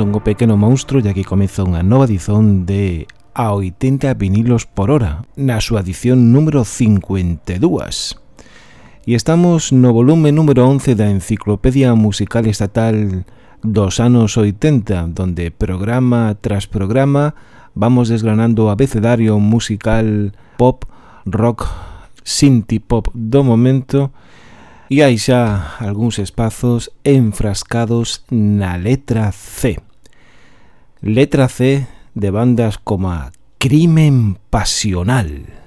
son o pequeno monstro e aquí comeza unha nova edición de a 80 vinilos por hora na súa edición número 52 e estamos no volume número 11 da Enciclopedia Musical Estatal dos anos 80 donde programa tras programa vamos desgranando o abecedario musical pop, rock, synth pop do momento e hai xa algúns espazos enfrascados na letra C. Letra C de bandas como Crimen Pasional.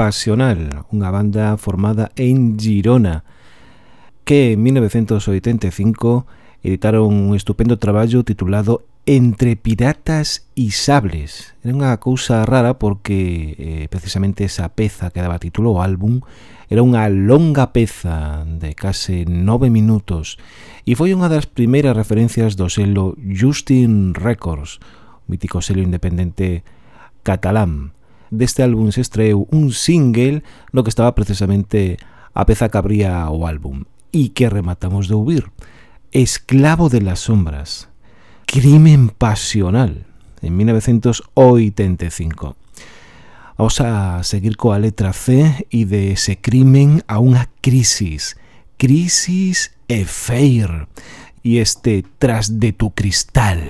Pasional, unha banda formada en Girona, que en 1985 editaron un estupendo traballo titulado Entre piratas e sables. Era unha cousa rara porque eh, precisamente esa peza que daba título ao álbum era unha longa peza de case nove minutos e foi unha das primeiras referencias do selo Justin Records, mítico selo independente catalán. Deste álbum se estreou un single no que estaba precisamente a peza que abría o álbum e que rematamos de ouvir Esclavo de las sombras Crimen pasional en 1985 Vamos a seguir coa letra C e de ese crimen a unha crisis Crisis e feir e este tras de tu cristal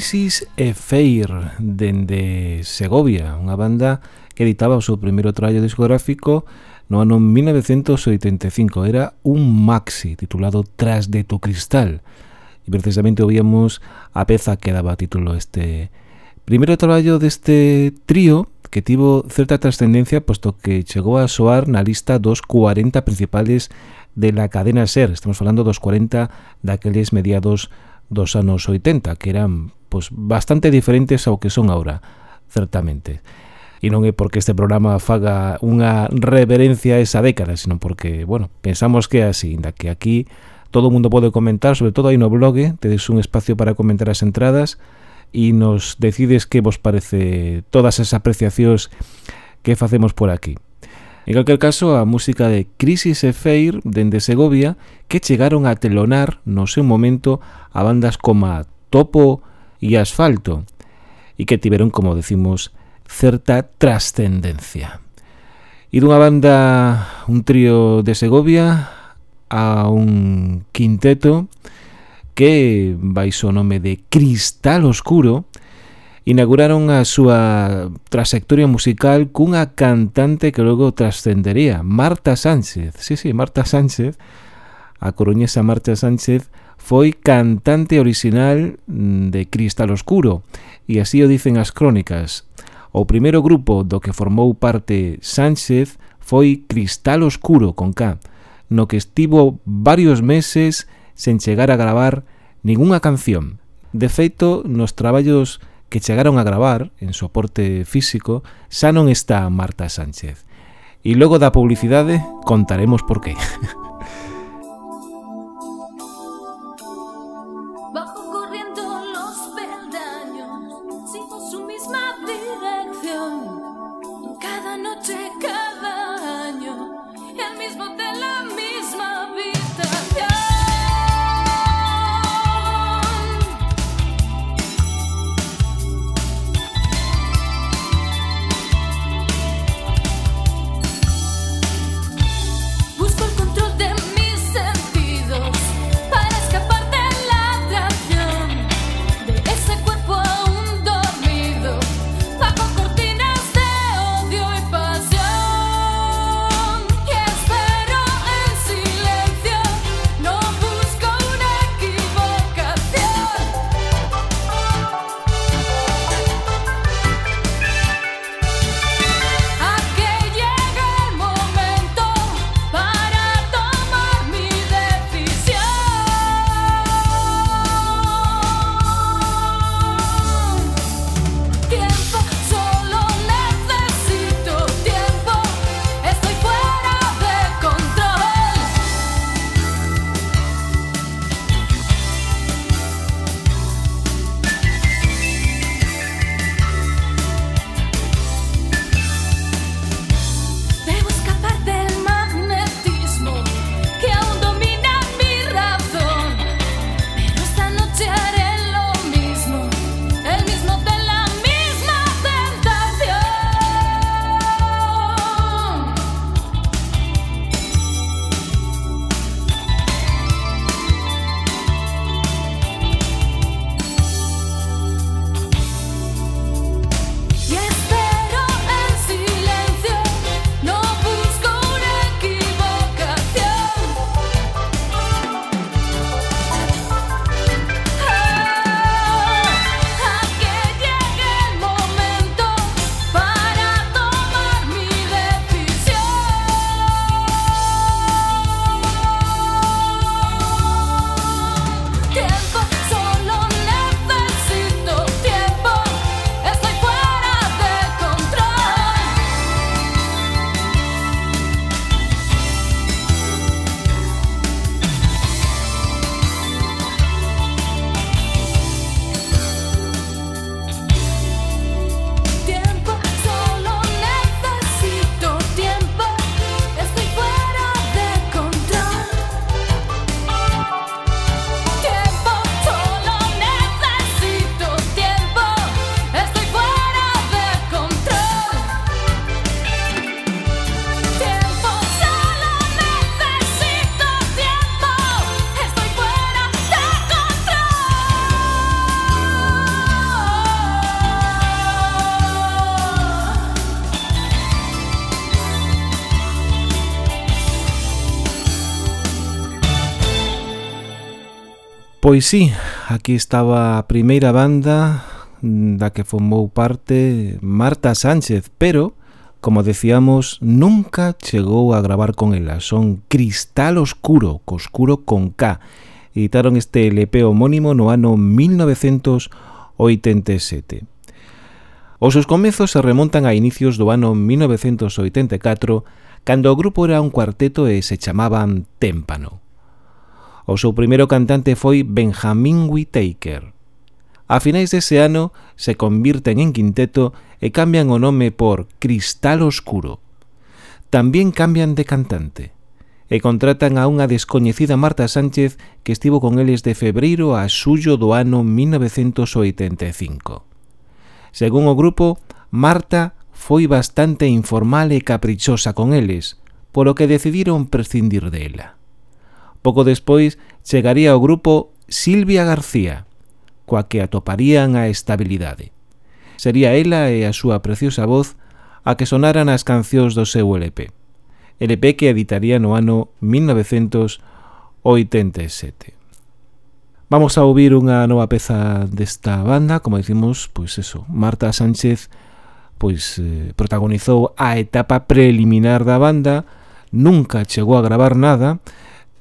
Isis e Feir dende Segovia, unha banda que editaba o seu primeiro traballo discográfico no ano 1985. Era un maxi titulado Tras de tu cristal. E precisamente oíamos a peza que daba título este primeiro traballo deste trío que tivo certa trascendencia posto que chegou a soar na lista dos 40 principales de la cadena SER. Estamos falando dos 40 daqueles mediados dos anos 80, que eran pois bastante diferentes ao que son agora, certamente. E non é porque este programa faga unha reverencia a esa década, senón porque, bueno, pensamos que é así, inda que aquí todo o mundo pode comentar, sobre todo aí no blog, tedes un espacio para comentar as entradas e nos decides que vos parece todas as apreciacións que facemos por aquí. En calquer caso, a música de Crisis e Feir dende Segovia que chegaron a telonar no seu momento a bandas como a Topo e asfalto e que tiveron, como decimos, certa trascendencia. E dunha banda, un trío de Segovia a un quinteto que, baixo o nome de Cristal Oscuro, inauguraron a súa trayectoria musical cunha cantante que logo trascendería, Marta Sánchez. Sí, sí, Marta Sánchez, a coruñesa Marta Sánchez, foi cantante orixinal mm, de Cristal Oscuro, e así o dicen as crónicas. O primeiro grupo do que formou parte Sánchez foi Cristal Oscuro, con K, no que estivo varios meses sen chegar a gravar ningunha canción. De feito, nos traballos que chegaron a gravar en soporte físico, xa non está Marta Sánchez. E logo da publicidade contaremos por qué. Pois sí, aquí estaba a primeira banda da que formou parte Marta Sánchez, pero, como decíamos, nunca chegou a gravar con ela. Son Cristal Oscuro, Coscuro con K. Editaron este LP homónimo no ano 1987. Os seus comezos se remontan a inicios do ano 1984, cando o grupo era un cuarteto e se chamaban Témpano. O seu primeiro cantante foi Benjamin Whittaker. A finais dese ano se convirten en quinteto e cambian o nome por Cristal Oscuro. Tamén cambian de cantante e contratan a unha descoñecida Marta Sánchez que estivo con eles de febreiro a xullo do ano 1985. Según o grupo, Marta foi bastante informal e caprichosa con eles, polo que decidiron prescindir dela. Pouco despois chegaría ao grupo Silvia García, coa que atoparían a estabilidade. Sería ela e a súa preciosa voz a que sonaran as cancións do seu LP. LP que editaría no ano 1987. Vamos a ouvir unha nova peza desta banda, como dicimos, pois eso, Marta Sánchez pois eh, protagonizou a etapa preliminar da banda, nunca chegou a gravar nada,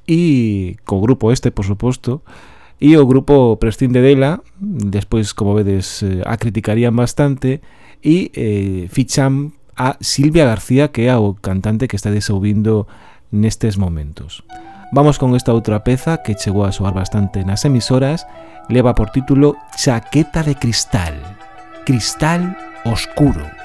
e co grupo este, por suposto, e o grupo prescinde dela, despois, como vedes, eh, a criticarían bastante, e eh, fichan a Silvia García, que é o cantante que está desouvindo nestes momentos. Vamos con esta outra peza que chegou a soar bastante nas emisoras, leva por título Chaqueta de Cristal, Cristal Oscuro.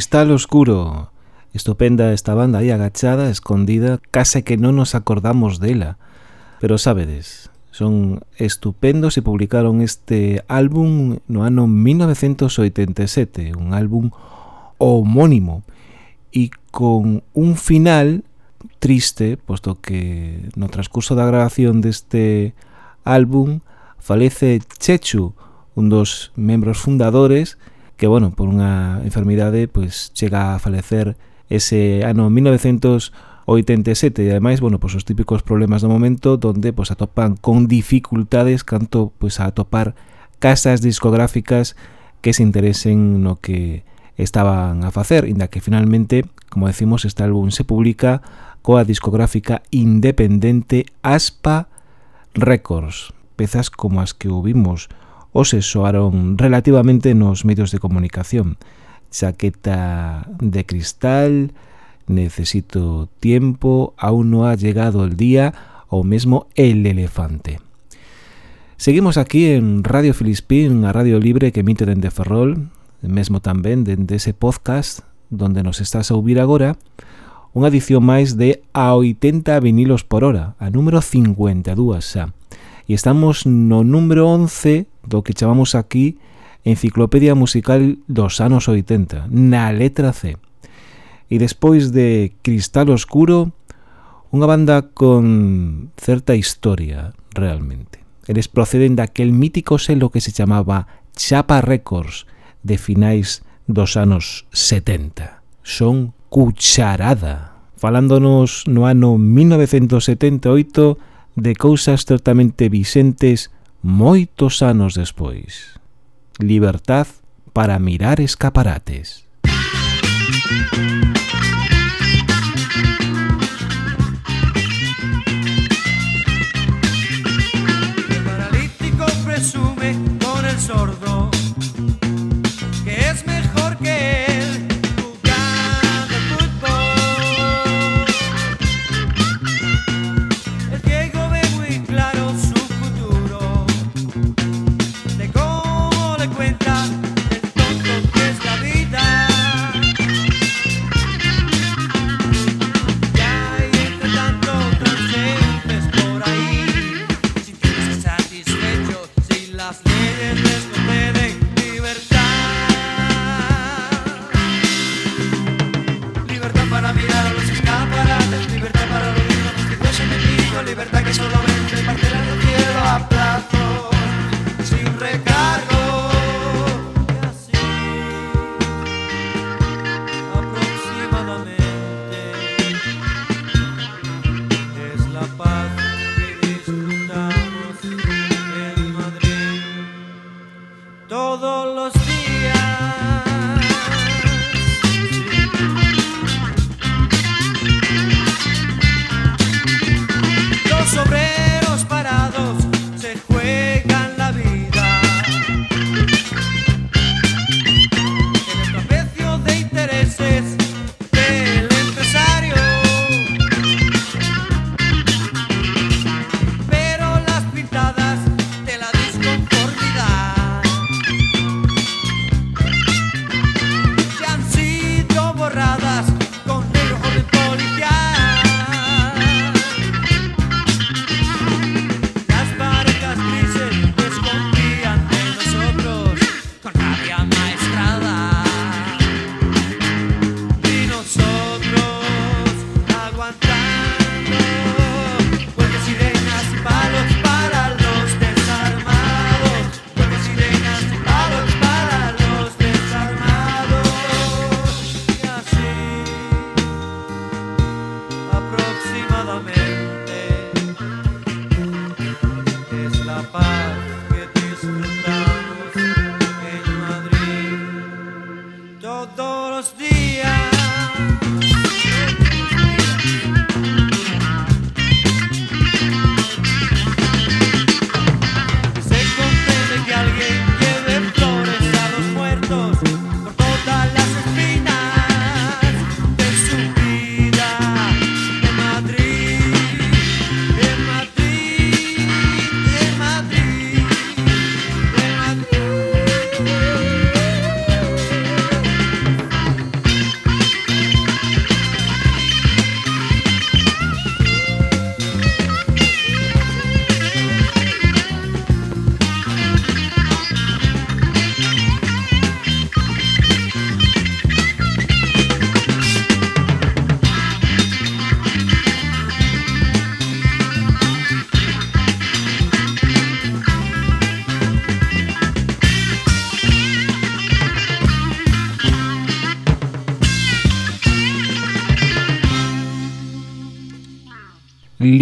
Cristal Oscuro. Estupenda esta banda aí agachada, escondida, case que non nos acordamos dela. Pero sabedes, son estupendos e publicaron este álbum no ano 1987, un álbum homónimo e con un final triste, posto que no transcurso da grabación deste álbum falece Chechu, un dos membros fundadores que, bueno, por unha enfermidade, pois, chega a falecer ese ano 1987 e ademais, bueno, pois os típicos problemas do momento donde pois atopan con dificultades canto pois a atopar casas discográficas que se interesen no que estaban a facer, inda que finalmente, como decimos, este álbum se publica coa discográfica independente Aspa Records, pezas como as que ouvimos hoxe soaron relativamente nos medios de comunicación. Chaqueta de cristal, necesito tiempo, aún no ha llegado el día o mesmo el elefante. Seguimos aquí en Radio Filispín, a Radio Libre que emite dende Ferrol, mesmo tamén dende ese podcast donde nos estás a ouvir agora, unha edición máis de a 80 vinilos por hora, a número 52 xa. E estamos no número 11 do que chamamos aquí Enciclopedia Musical dos anos 80, na letra C. E despois de Cristal Oscuro, unha banda con certa historia realmente. Eles proceden daquel mítico selo que se chamaba Chapa Records de finais dos anos 70. Son Cucharada falándonos no ano 1978 de cousas certamente vixentes moitos anos despois. Libertad para mirar escaparates. Música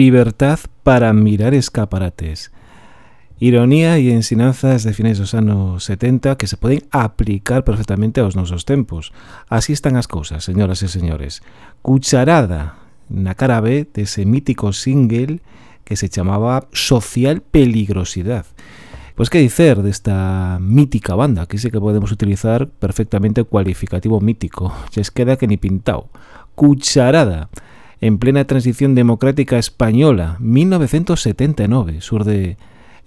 libertad para mirar escaparates. Ironía e ensinanzas de finais dos anos 70 que se poden aplicar perfectamente aos nosos tempos. Así están as cousas, señoras e señores. Cucharada na cara B dese mítico single que se chamaba Social Peligrosidad. Pois que dicer desta mítica banda, que sei que podemos utilizar perfectamente o cualificativo mítico, xes queda que ni pintao. Cucharada. Cucharada en plena transición democrática española, 1979, surde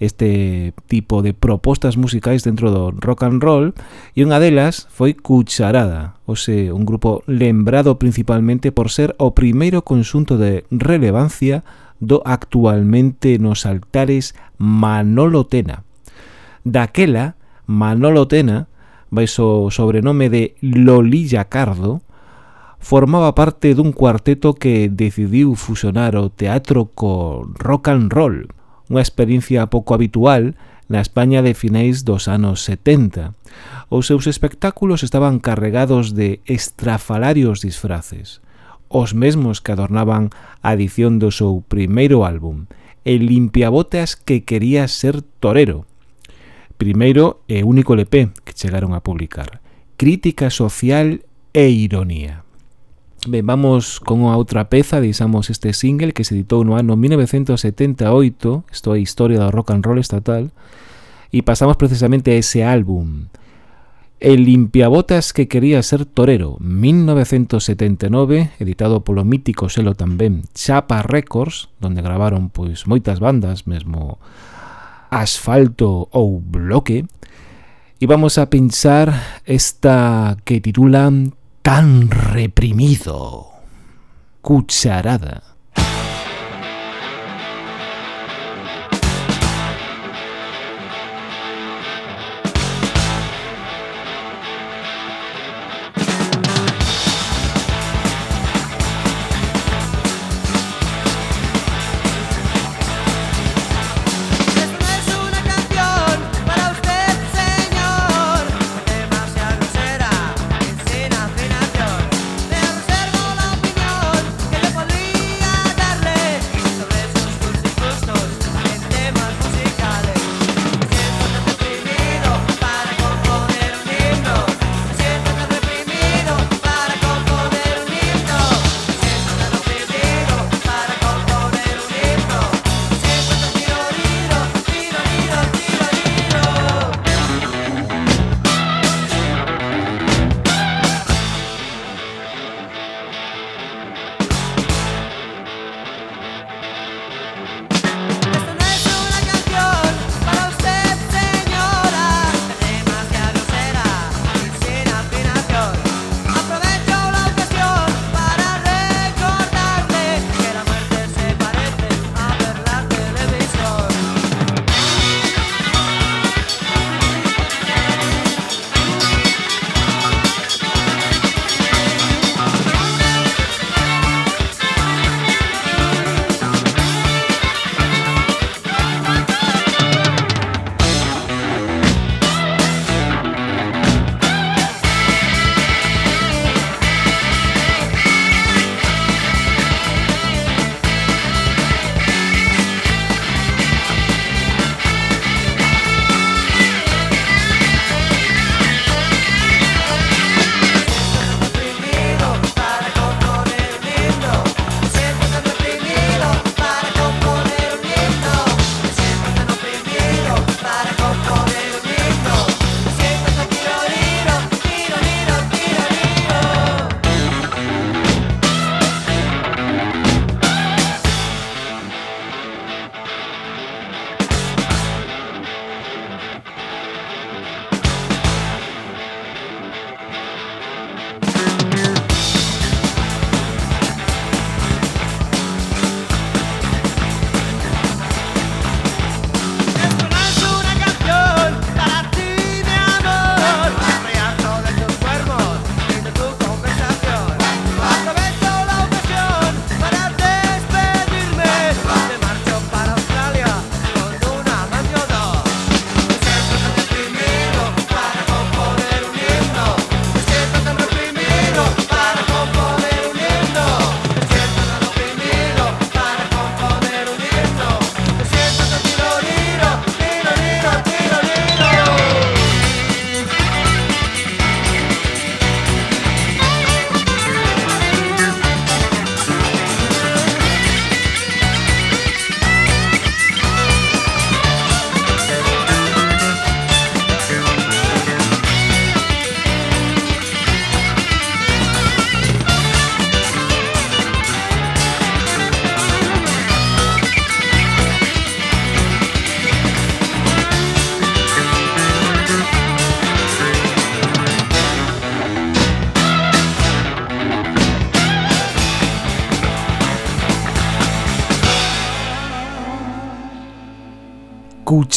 este tipo de propostas musicais dentro do rock and roll e unha delas foi Cucharada, ose un grupo lembrado principalmente por ser o primeiro consunto de relevancia do actualmente nos altares Manolo Tena. Daquela, Manolo Tena, baixo o sobrenome de Lolilla Cardo, formaba parte dun cuarteto que decidiu fusionar o teatro co rock and roll, unha experiencia pouco habitual na España de finais dos anos 70. Os seus espectáculos estaban carregados de estrafalarios disfraces, os mesmos que adornaban a edición do seu primeiro álbum, el limpiabotas que quería ser torero. Primeiro e único LP que chegaron a publicar, Crítica Social e Ironía. Ben, vamos con outra peza, deixamos este single que se editou no ano 1978, isto é Historia do Rock and Roll Estatal, e pasamos precisamente a ese álbum. El limpiabotas que quería ser torero, 1979, editado polo mítico selo tamén Chapa Records, donde gravaron pois moitas bandas, mesmo Asfalto ou Bloque, e vamos a pensar esta que titulan tan reprimido. Cucharada.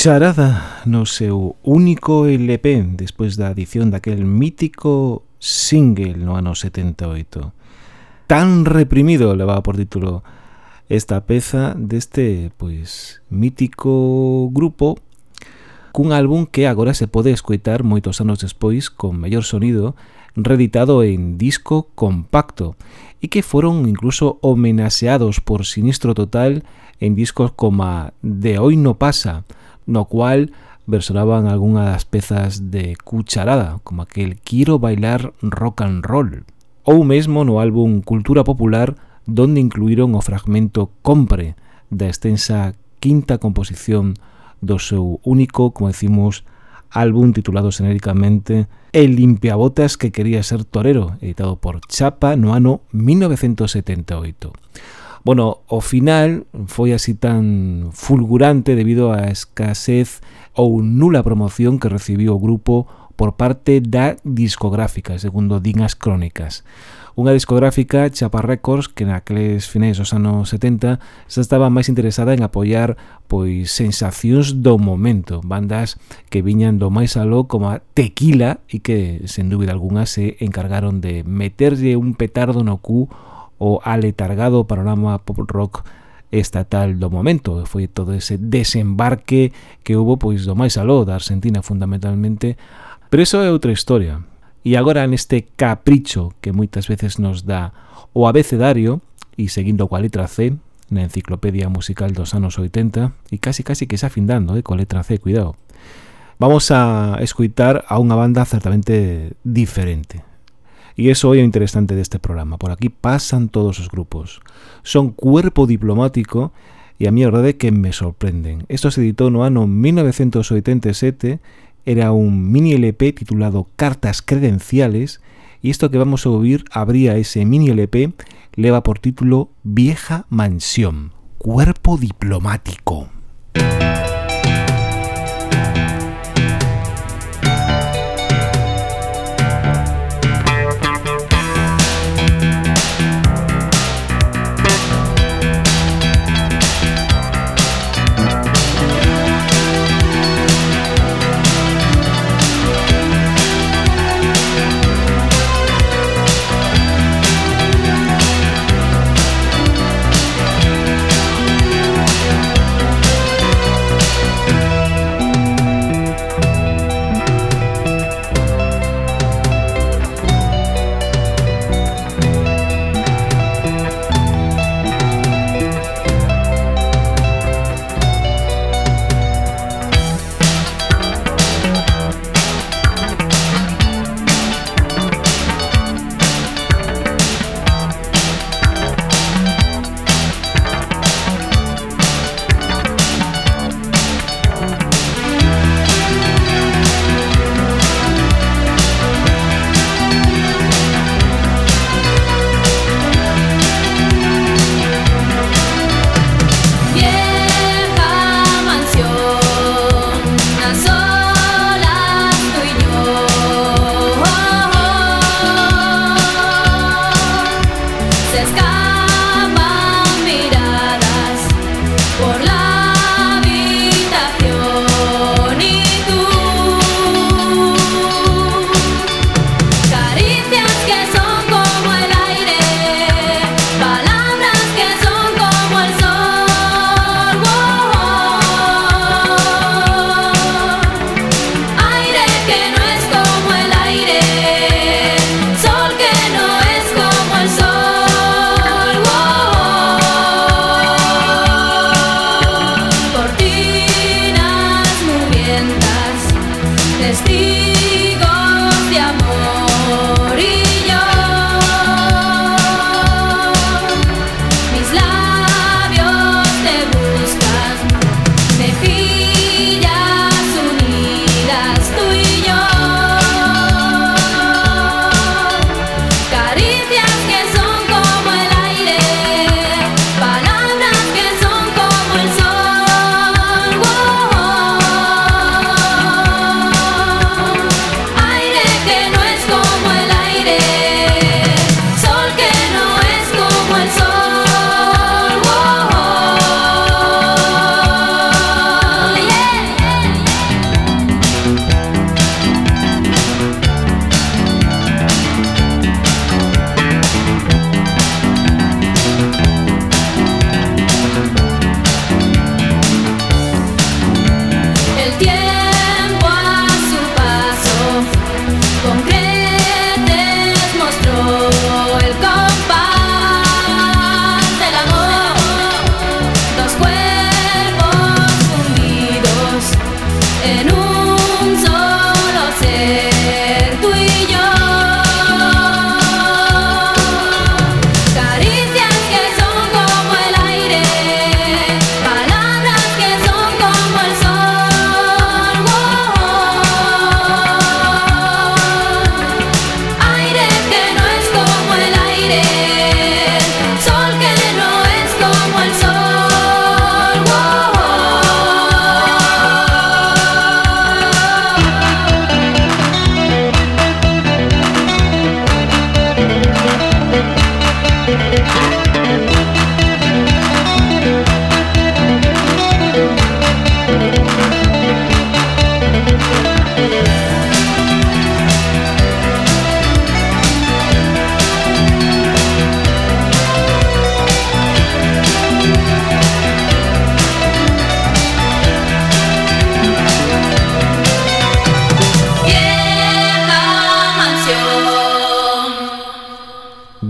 Charada no seu único LP despois da adición daquel mítico single no ano 78. Tan reprimido levaba por título esta peza deste pois mítico grupo cun álbum que agora se pode escoitar moitos anos despois con mellor sonido reeditado en disco compacto e que foron incluso homenaxeados por Sinistro Total en discos como De Hoy No Pasa, no cual versoraban algunhas das pezas de Cucharada, como aquel Quiero bailar rock and roll, ou mesmo no álbum Cultura Popular, donde incluíron o fragmento Compre da extensa quinta composición do seu único, como decimos, álbum titulado xenéricamente El limpiabotas que quería ser torero, editado por Chapa no ano 1978. Bueno, o final foi así tan fulgurante debido á escasez ou nula promoción que recibiu o grupo por parte da discográfica, segundo din as crónicas. Unha discográfica Chapa Records que naqueles finais dos anos 70 xa estaba máis interesada en apoiar pois sensacións do momento, bandas que viñan do máis aló como a Tequila e que, sen dúbida alguna, se encargaron de meterlle un petardo no cu o aletargado panorama pop rock estatal do momento. Foi todo ese desembarque que hubo pois do máis aló da Argentina fundamentalmente. Pero eso é outra historia. E agora neste capricho que moitas veces nos dá o abecedario e seguindo coa letra C na enciclopedia musical dos anos 80 e casi casi que xa findando eh, coa letra C, cuidado vamos a escuitar a unha banda certamente diferente. E iso é o interesante deste programa. Por aquí pasan todos os grupos. Son cuerpo diplomático e a mí a verdade é que me sorprenden. Isto se editou no ano 1987, era un mini LP titulado Cartas Credenciales e isto que vamos a ouvir abría ese mini LP leva por título Vieja Mansión, Cuerpo Diplomático.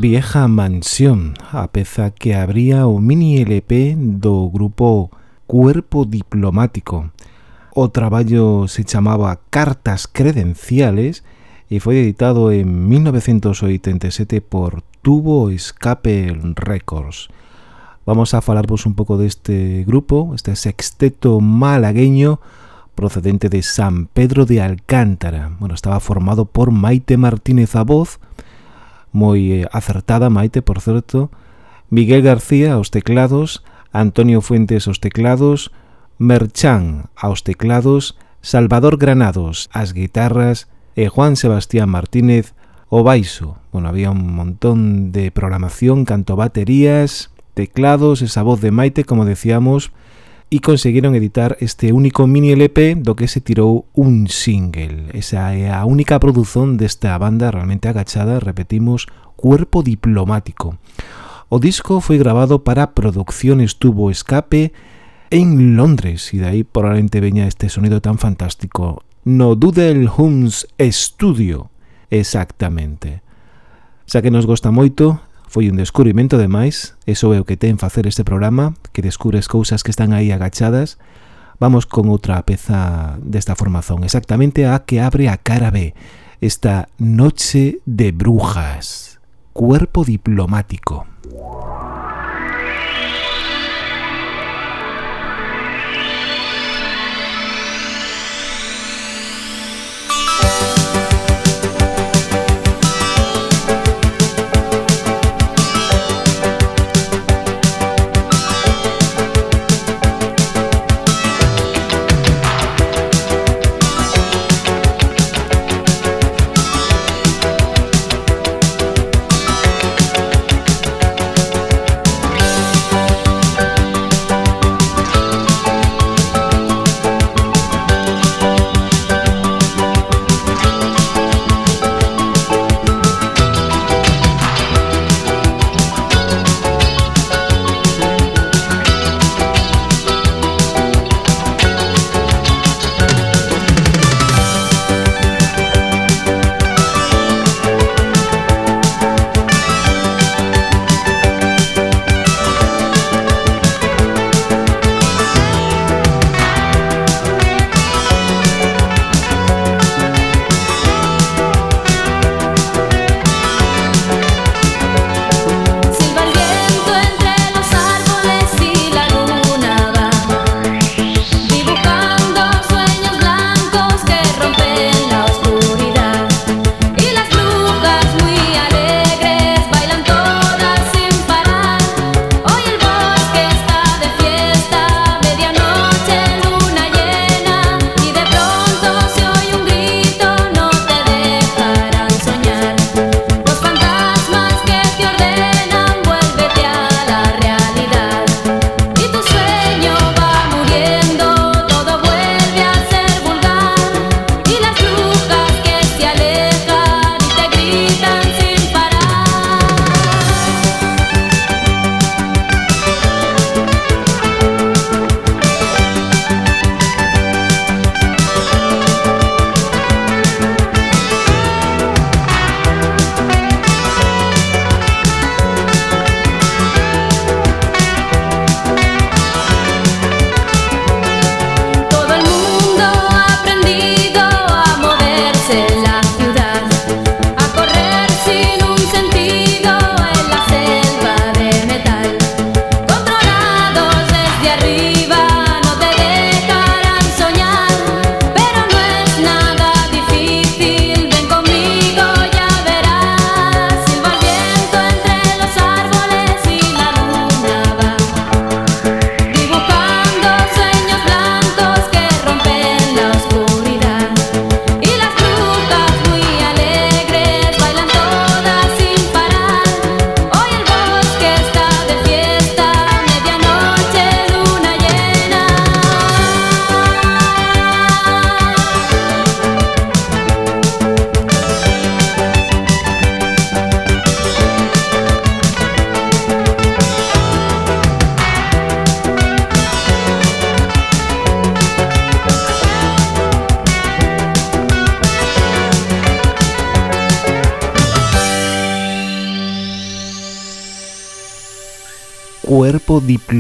Vieja Mansión, a peza que abría o mini LP do grupo Cuerpo Diplomático. O traballo se chamaba Cartas Credenciales e foi editado en 1987 por Tubo Escape Records. Vamos a falarvos un pouco deste grupo, este sexteto malagueño procedente de San Pedro de Alcántara. Bueno, estaba formado por Maite Martínez a voz, moi acertada, Maite, por certo, Miguel García aos teclados, Antonio Fuentes aos teclados, Merchán aos teclados, Salvador Granados ás guitarras. E Juan Sebastián Martínez o baixo. Bueno, había un montón de programación, canto baterías, teclados, esa voz de Maite, como decíamos, e conseguiron editar este único mini LP do que se tirou un single. Esa é a única produción desta banda realmente agachada, repetimos, Cuerpo Diplomático. O disco foi grabado para Producciones Tubo Escape en Londres e de aí probablemente veña este sonido tan fantástico. No Doodle Hums Studio, exactamente. Xa que nos gosta moito, Foi un descubrimento de máis, eso é o que ten facer este programa, que descubres cousas que están aí agachadas. Vamos con outra peza desta formación, exactamente a que abre a cara B, esta Noche de Brujas, Cuerpo Diplomático.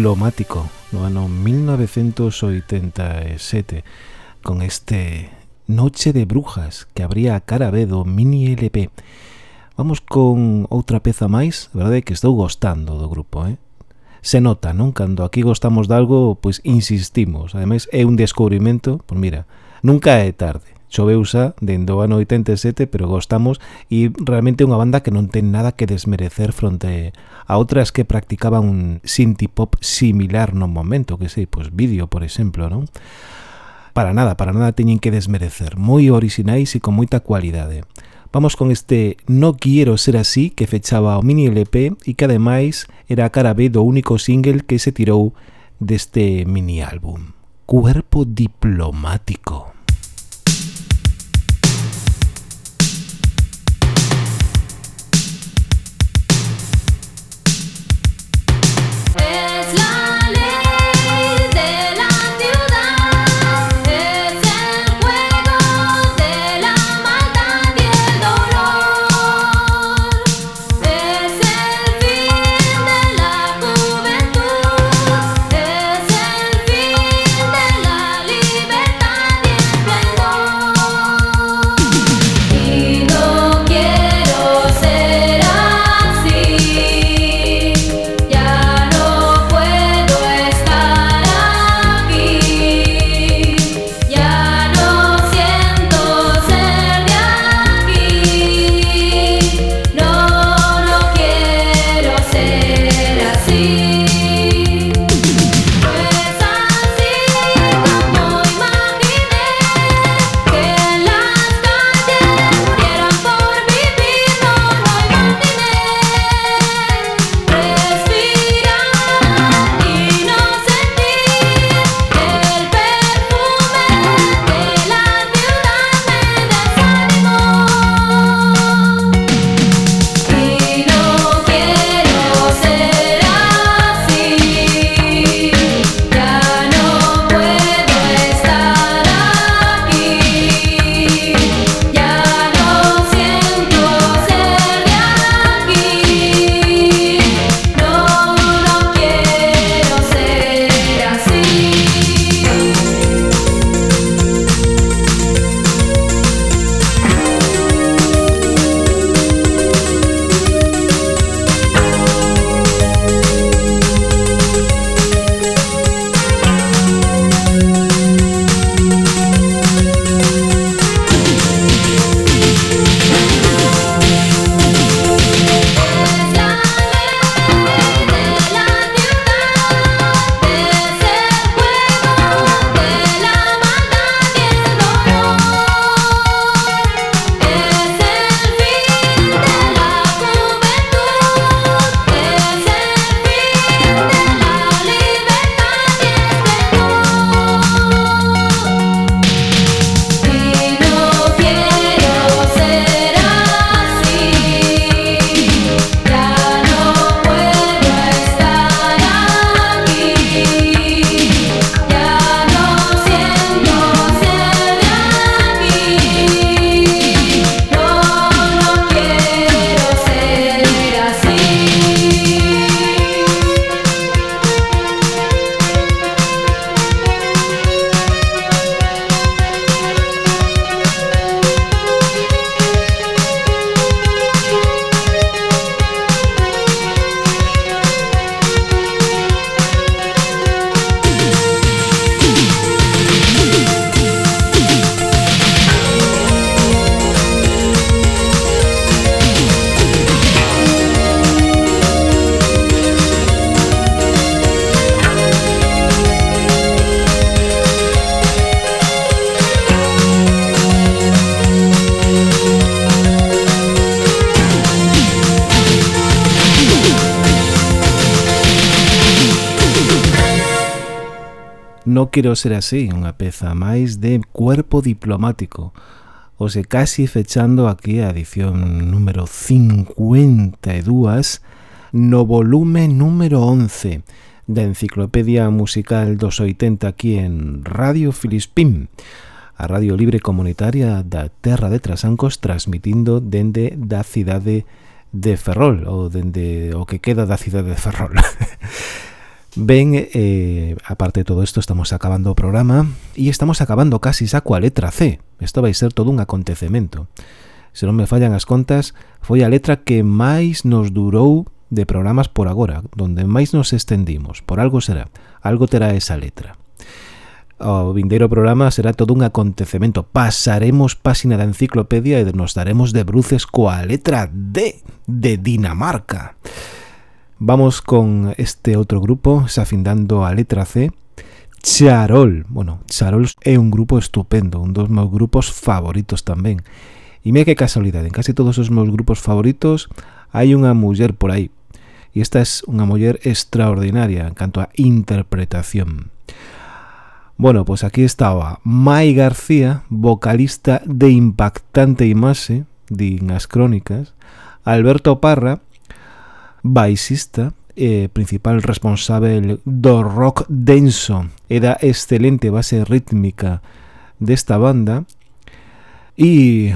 diplomático no ano 1987 con este Noche de Brujas que abría a cara B do mini LP. Vamos con outra peza máis, a verdade que estou gostando do grupo, eh? Se nota, non? Cando aquí gostamos de algo, pois insistimos. Ademais, é un descubrimento, pois mira, nunca é tarde. Choveusa dende o ano 87, pero gostamos e realmente é unha banda que non ten nada que desmerecer fronte a outras que practicaban un synth pop similar no momento, que sei, pois vídeo, por exemplo, non? Para nada, para nada teñen que desmerecer, moi orixinais e con moita cualidade. Vamos con este No Quiero Ser Así que fechaba o mini LP e que ademais era a cara B do único single que se tirou deste mini álbum. Cuerpo Diplomático. quero ser así, unha peza máis de cuerpo diplomático. Ose casi fechando aquí a edición número 52 no volume número 11 da Enciclopedia Musical dos 80 aquí en Radio Filispín, a radio libre comunitaria da Terra de Trasancos transmitindo dende da cidade de Ferrol, ou dende o que queda da cidade de Ferrol. Ben, eh, aparte de todo isto, estamos acabando o programa e estamos acabando casi xa coa letra C. Isto vai ser todo un acontecemento. Se non me fallan as contas, foi a letra que máis nos durou de programas por agora, donde máis nos estendimos. Por algo será, algo terá esa letra. O vindeiro programa será todo un acontecemento. Pasaremos páxina da enciclopedia e nos daremos de bruces coa letra D de Dinamarca. Vamos con este outro grupo, xa findando a letra C, Charol. Bueno, Charol é un grupo estupendo, un dos meus grupos favoritos tamén. E me que casualidade, en casi todos os meus grupos favoritos hai unha muller por aí. E esta é unha muller extraordinaria en canto a interpretación. Bueno, pues aquí estaba Mai García, vocalista de impactante imaxe, din as crónicas, Alberto Parra, baixista e principal responsável do rock denso e da excelente base rítmica desta banda e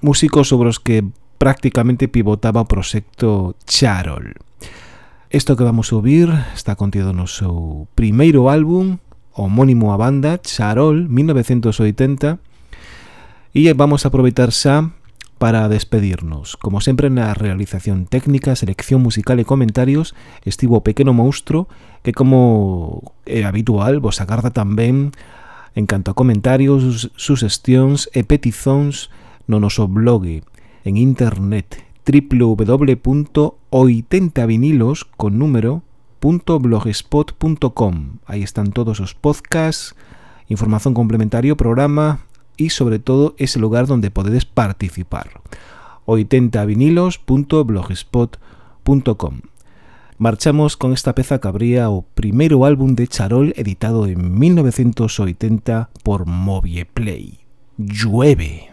músicos sobre os que prácticamente pivotaba o proxecto Charol. Isto que vamos ouvir está contido no seu primeiro álbum homónimo a banda Charol 1980 e vamos aproveitar xa para despedirnos. Como sempre na realización técnica, selección musical e comentarios estivo o pequeno monstro que como é habitual vos agarda tamén en canto a comentarios, suxestións e petizóns no noso blog en internet www.80vinilos con número .blogspot.com Aí están todos os podcasts, información complementaria, programa e sobre todo ese lugar donde podedes participar 80vinilos.blogspot.com Marchamos con esta peza que o primeiro álbum de Charol editado en 1980 por Movieplay. Llueve.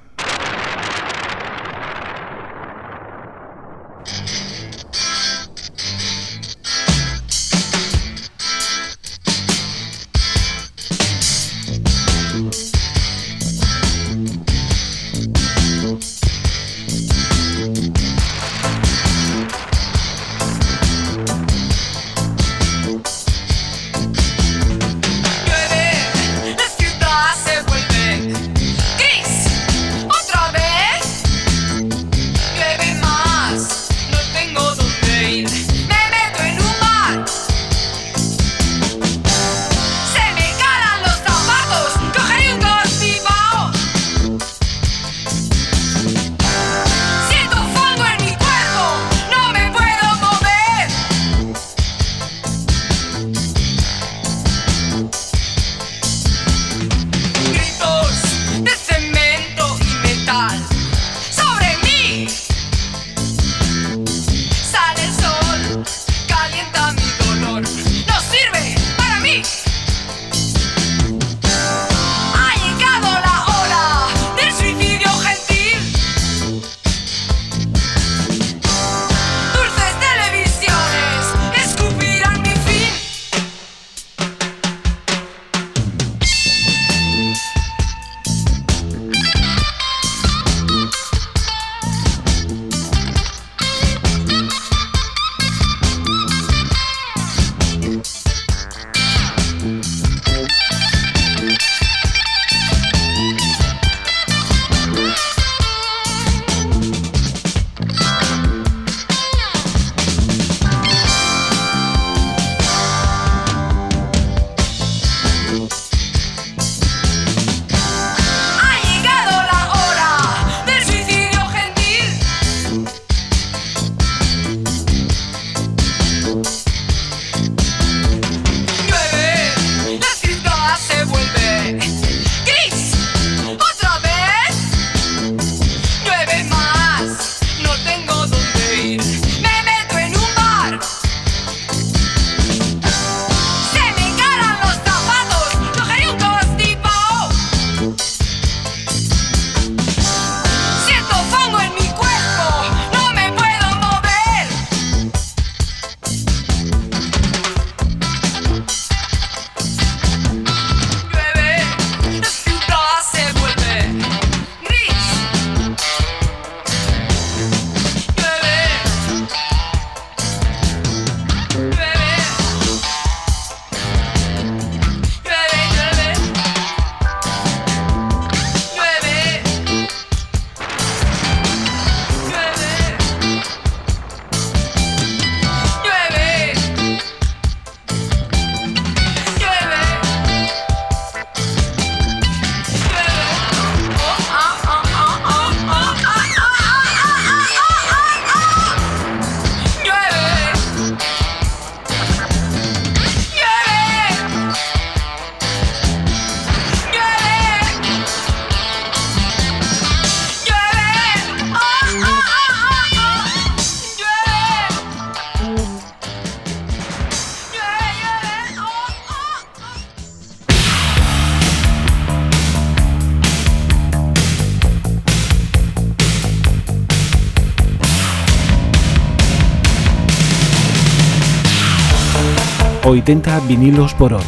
80 vinilos por hora.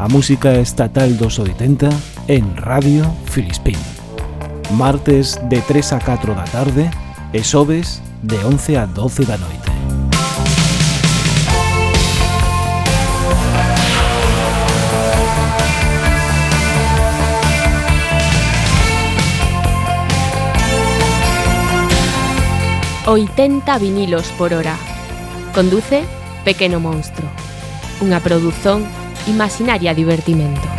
A música estatal dos 80 en Radio Filispín. Martes de 3 a 4 da tarde e xoves de 11 a 12 da noite. Oitenta vinilos por hora. Conduce Pequeno Monstro. unha produción Imaginaria Divertimento.